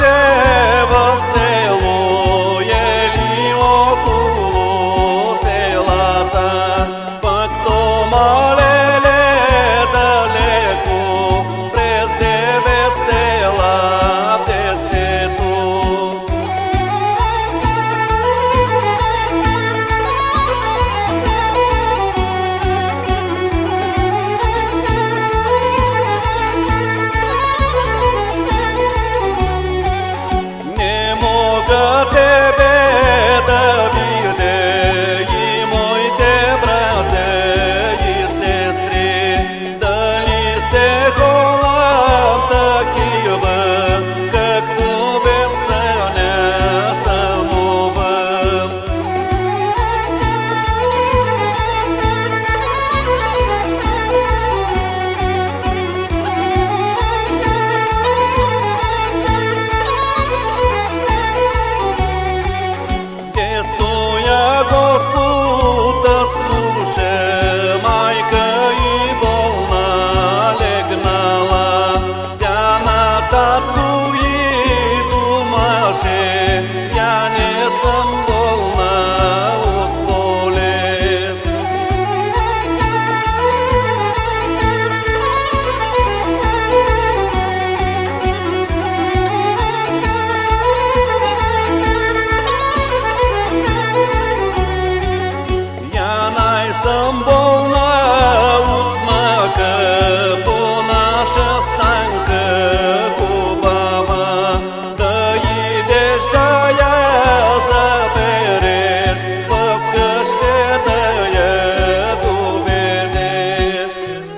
myself. Sambona utmacă Pona și stancă cu bama Tăi deși tăia să perești Păpcăște tăie tu vedești